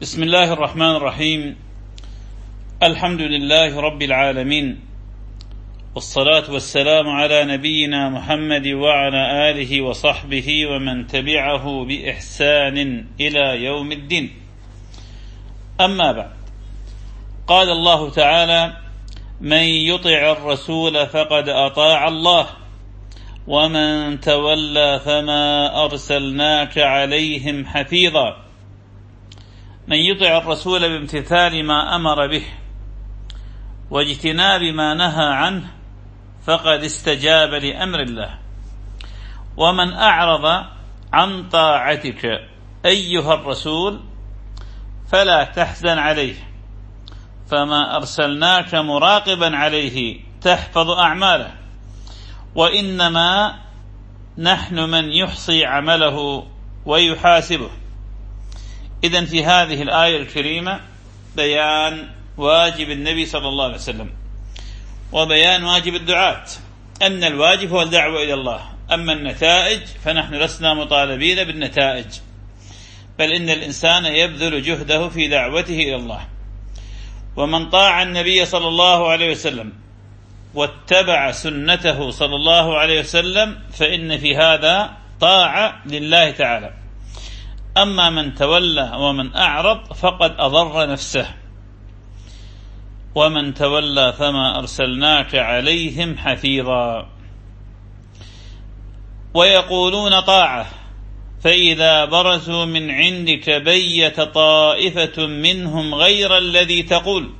بسم الله الرحمن الرحيم. الحمد لله رب العالمين. والصلاة والسلام على نبينا محمد وعلى آله وصحبه ومن تبعه بإحسان إلى يوم الدين. أما بعد قال الله تعالى من يطع الرسول فقد أطاع الله ومن تولى فما أرسلناك عليهم حفيظا. من يطع الرسول بامتثال ما أمر به واجتناب ما نهى عنه فقد استجاب لأمر الله. ومن أعرض عن طاعتك أيها الرسول فلا تحزن عليه فما أرسلناك مراقبا عليه تحفظ أعماله وإنما نحن من يحصي عمله ويحاسبه. إذا في هذه الآية الكريمة بيان واجب النبي صلى الله عليه وسلم وبيان واجب الدعاة. أن الواجب هو الدعوة إلى الله. أما النتائج فنحن لسنا مطالبين بالنتائج. بل إن الإنسان يبذل جهده في دعوته إلى الله. ومن طاع النبي صلى الله عليه وسلم واتبع سنته صلى الله عليه وسلم فإن في هذا طاعة لله تعالى. أما من تولى ومن أعرض فقد أضر نفسه. ومن تولى فما أرسلناك عليهم حفيظا. ويقولون طاعة فإذا برزوا من عندك بيت طائفة منهم غير الذي تقول.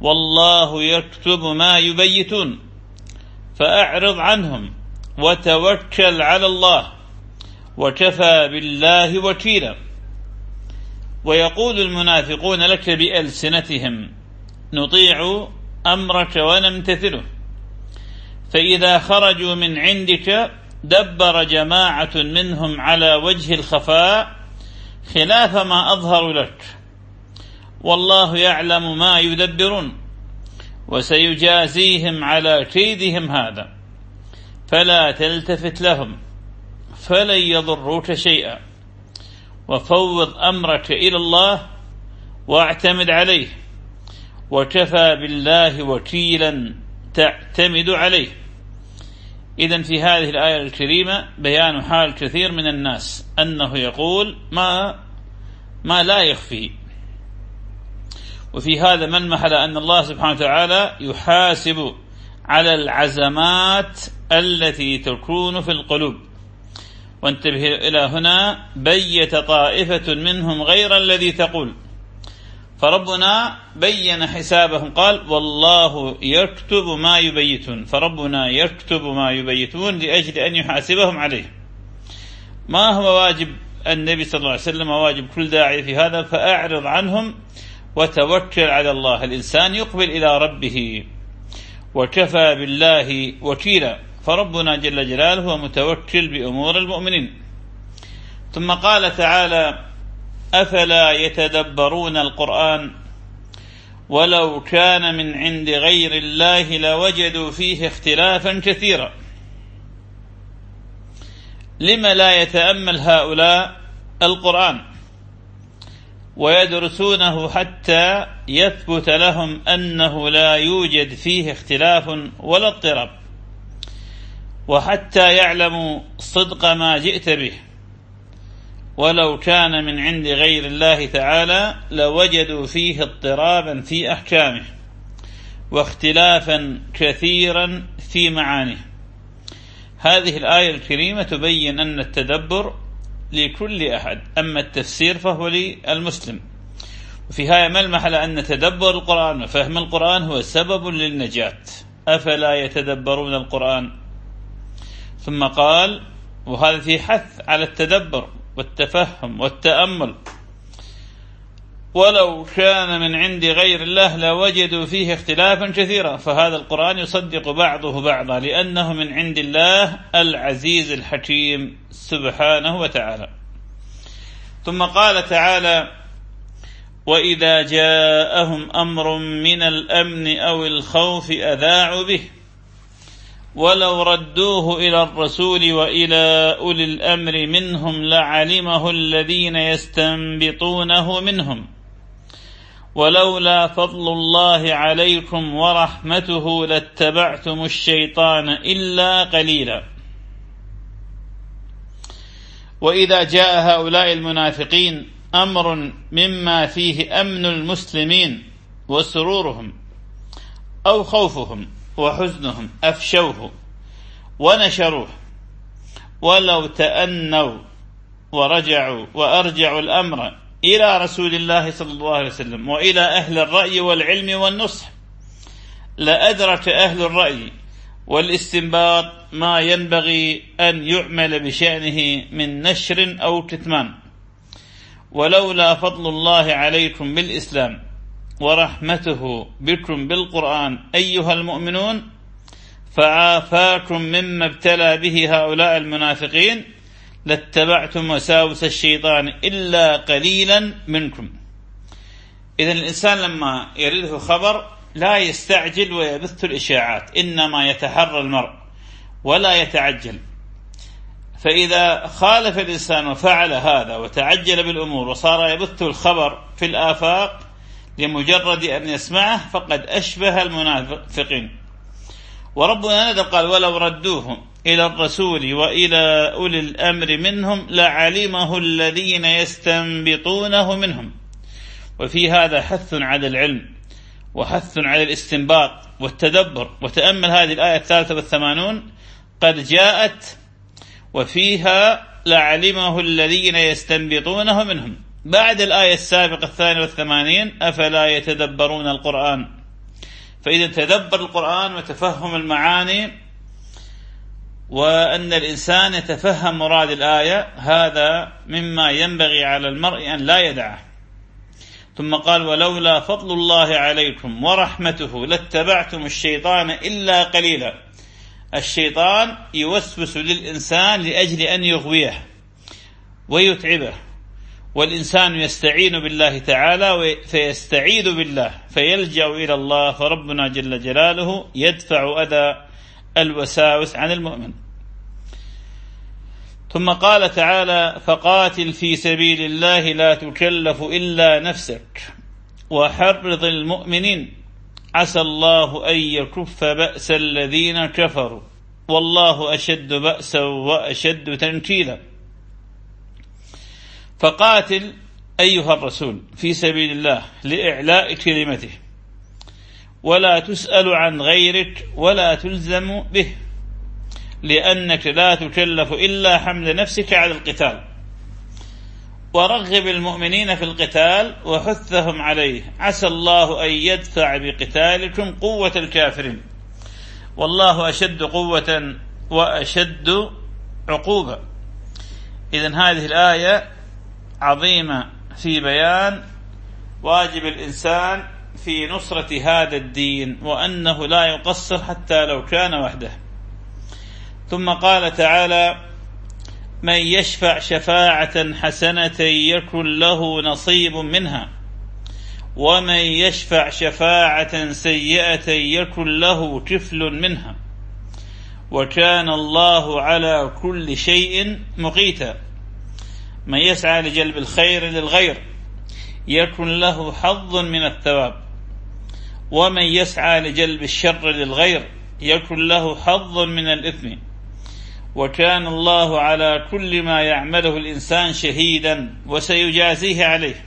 والله يكتب ما يبيتون فأعرض عنهم وتوكل على الله. وكفى بالله وكيلا. ويقول المنافقون لك بألسنتهم نطيع أمرك ونمتثله. فإذا خرجوا من عندك دبر جماعة منهم على وجه الخفاء خلاف ما أظهر لك. والله يعلم ما يدبرون وسيجازيهم على كيدهم هذا. فلا تلتفت لهم. فلن يضروك شيئا. وفوض أمرك إلى الله واعتمد عليه. وكفى بالله وكيلا تعتمد عليه. إذا في هذه الآية الكريمة بيان حال كثير من الناس. أنه يقول ما ما لا يخفي. وفي هذا ملمح على أن الله سبحانه وتعالى يحاسب على العزمات التي تكون في القلوب. وانتبه إلى هنا بيت طائفة منهم غير الذي تقول. فربنا بين حسابهم قال والله يكتب ما يبيتون. فربنا يكتب ما يبيتون لأجل أن يحاسبهم عليه. ما هو واجب النبي صلى الله عليه وسلم؟ واجب كل داعي في هذا فأعرض عنهم وتوكل على الله. الإنسان يقبل إلى ربه وكفى بالله وكيلا. فربنا جل جلاله هو متوكل بأمور المؤمنين. ثم قال تعالى أفلا يتدبرون القرآن ولو كان من عند غير الله لوجدوا فيه اختلافا كثيرا. لم لا يتأمل هؤلاء القرآن ويدرسونه حتى يثبت لهم أنه لا يوجد فيه اختلاف ولا اضطراب. وحتى يعلموا صدق ما جئت به. ولو كان من عند غير الله تعالى لوجدوا فيه اضطرابا في أحكامه واختلافا كثيرا في معانيه. هذه الآية الكريمة تبين أن التدبر لكل أحد أما التفسير فهو للمسلم. وفي هذا ملمح على أن تدبر القرآن وفهم القرآن هو سبب للنجاة. أفلا يتدبرون القرآن؟ ثم قال وهذا في حث على التدبر والتفهم والتأمل. ولو كان من عند غير الله لوجدوا فيه اختلافا كثيرا. فهذا القرآن يصدق بعضه بعضا لأنه من عند الله العزيز الحكيم سبحانه وتعالى. ثم قال تعالى وإذا جاءهم أمر من الأمن أو الخوف أذاعوا به. ولو ردوه إلى الرسول وإلى أولي الأمر منهم لعلمه الذين يستنبطونه منهم ولولا فضل الله عليكم ورحمته لاتبعتم الشيطان إلا قليلا وإذا جاء هؤلاء المنافقين أمر مما فيه أمن المسلمين وسرورهم أو خوفهم وحزنهم أفشوه ونشروه. ولو تأنوا ورجعوا وأرجعوا الأمر إلى رسول الله صلى الله عليه وسلم وإلى أهل الرأي والعلم والنصح لأدرك أهل الرأي والاستنباط ما ينبغي أن يعمل بشأنه من نشر أو كتمان. ولولا فضل الله عليكم بالإسلام ورحمته بكم بالقرآن أيها المؤمنون فعافاكم مما ابتلى به هؤلاء المنافقين لاتبعتم وساوس الشيطان إلا قليلا منكم. إذا الإنسان لما يرده خبر لا يستعجل ويبث الإشاعات إنما يتحرى المرء ولا يتعجل. فإذا خالف الإنسان وفعل هذا وتعجل بالأمور وصار يبث الخبر في الآفاق لمجرد أن يسمعه فقد أشبه المنافقين. وربنا نذر قال ولو ردوه إلى الرسول وإلى أولي الأمر منهم لعلمه الذين يستنبطونه منهم. وفي هذا حث على العلم وحث على الاستنباط والتدبر. وتأمل هذه الآية الثالثة والثمانون قد جاءت وفيها لعلمه الذين يستنبطونه منهم. بعد الآية السابقة الثانية والثمانين أفلا يتدبرون القرآن؟ فإذا تدبر القرآن وتفهم المعاني وأن الإنسان يتفهم مراد الآية هذا مما ينبغي على المرء أن لا يدعه. ثم قال ولولا فضل الله عليكم ورحمته لاتبعتم الشيطان إلا قليلا. الشيطان يوسوس للإنسان لأجل أن يغويه ويتعبه. والإنسان يستعين بالله تعالى فيستعيذ بالله فيلجأ إلى الله فربنا جل جلاله يدفع أذى الوساوس عن المؤمن. ثم قال تعالى فقاتل في سبيل الله لا تكلف إلا نفسك وحرض المؤمنين عسى الله أن يكف بأس الذين كفروا والله أشد بأسا وأشد تنكيلا. فقاتل أيها الرسول في سبيل الله لإعلاء كلمته. ولا تسأل عن غيرك ولا تلزم به لأنك لا تكلف إلا حمل نفسك على القتال. ورغب المؤمنين في القتال وحثهم عليه. عسى الله أن يدفع بقتالكم قوة الكافرين. والله أشد قوة وأشد عقوبة. إذن هذه الآية عظيمة في بيان واجب الإنسان في نصرة هذا الدين وأنه لا يقصر حتى لو كان وحده. ثم قال تعالى من يشفع شفاعة حسنة يكن له نصيب منها ومن يشفع شفاعة سيئة يكن له كفل منها وكان الله على كل شيء مقيتا. من يسعى لجلب الخير للغير يكن له حظ من الثواب. ومن يسعى لجلب الشر للغير يكن له حظ من الإثم. وكان الله على كل ما يعمله الإنسان شهيدا وسيجازيه عليه.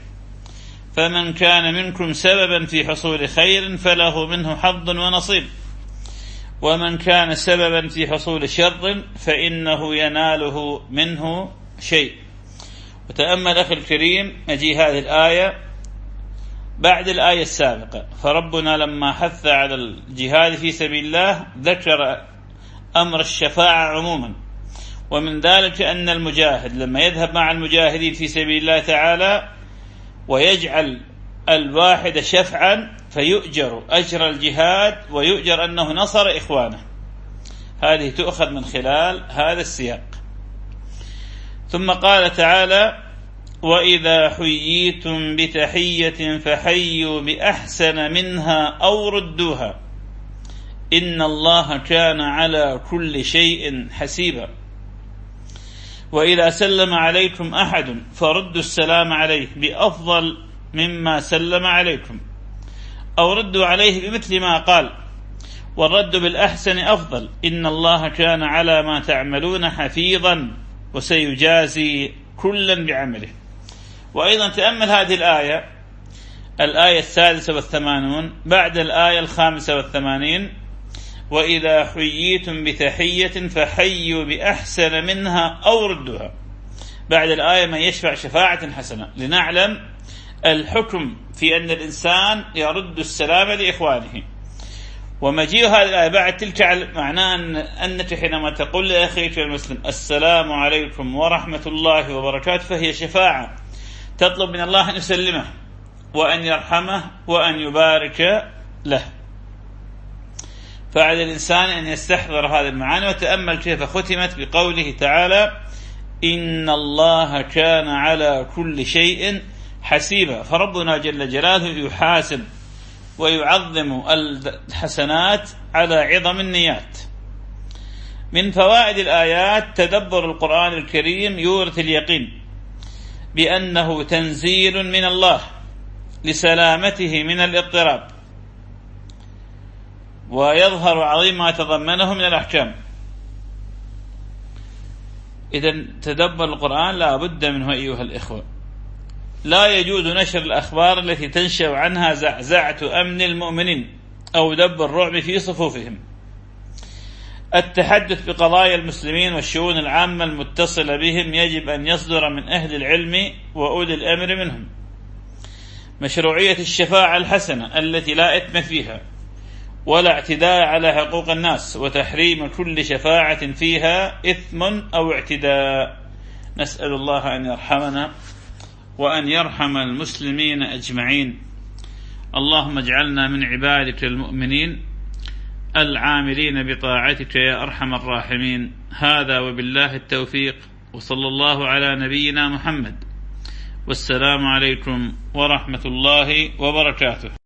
فمن كان منكم سببا في حصول خير فله منه حظ ونصيب. ومن كان سببا في حصول شر فإنه يناله منه شيء. وتأمل أخي الكريم أجي هذه الآية بعد الآية السابقة. فربنا لما حث على الجهاد في سبيل الله ذكر أمر الشفاعة عموما. ومن ذلك أن المجاهد لما يذهب مع المجاهدين في سبيل الله تعالى ويجعل الواحد شفعا فيؤجر أجر الجهاد ويؤجر أنه نصر إخوانه. هذه تؤخذ من خلال هذا السياق. ثم قال تعالى وإذا حييتم بتحية فحيوا بأحسن منها أو ردوها إن الله كان على كل شيء حسيبا وإذا سلم عليكم أحد فردوا السلام عليه بأفضل مما سلم عليكم أو ردوا عليه بمثل ما قال والرد بالأحسن أفضل إن الله كان على ما تعملون حفيظا وسيجازي كلا بعمله وأيضا تأمل هذه الآية الآية السادسة والثمانون بعد الآية الخامسة والثمانين وإذا حييتم بتحية فحيوا بأحسن منها أو ردوها. بعد الآية من يشفع شفاعة حسنة. لنعلم الحكم في أن الإنسان يرد السلام لإخوانه. ومجيء هذه الآية بعد تلك معناه أن أنك حينما تقول لأخيك المسلم السلام عليكم ورحمة الله وبركاته فهي شفاعة. تطلب من الله أن يسلمه وأن يرحمه وأن يبارك له. فعلى الإنسان أن يستحضر هذه المعاني وتأمل كيف ختمت بقوله تعالى إن الله كان على كل شيء حسيبا. فربنا جل جلاله يحاسب ويعظم الحسنات على عظم النيات. من فوائد الآيات تدبر القرآن الكريم يورث اليقين. بأنه تنزيل من الله لسلامته من الاضطراب. ويظهر عظيم ما تضمنه من الأحكام. إذا تدبر القرآن لا بد منه أيها الإخوة. لا يجوز نشر الأخبار التي تنشأ عنها زعزعة أمن المؤمنين أو دب الرعب في صفوفهم. التحدث بقضايا المسلمين والشؤون العامة المتصلة بهم يجب أن يصدر من أهل العلم وأولي الأمر منهم. مشروعية الشفاعة الحسنة التي لا إثم فيها ولا اعتداء على حقوق الناس وتحريم كل شفاعة فيها إثم أو اعتداء. نسأل الله أن يرحمنا وأن يرحم المسلمين أجمعين. اللهم اجعلنا من عبادك المؤمنين العاملين بطاعتك يا أرحم الراحمين. هذا وبالله التوفيق وصلى الله على نبينا محمد. والسلام عليكم ورحمة الله وبركاته.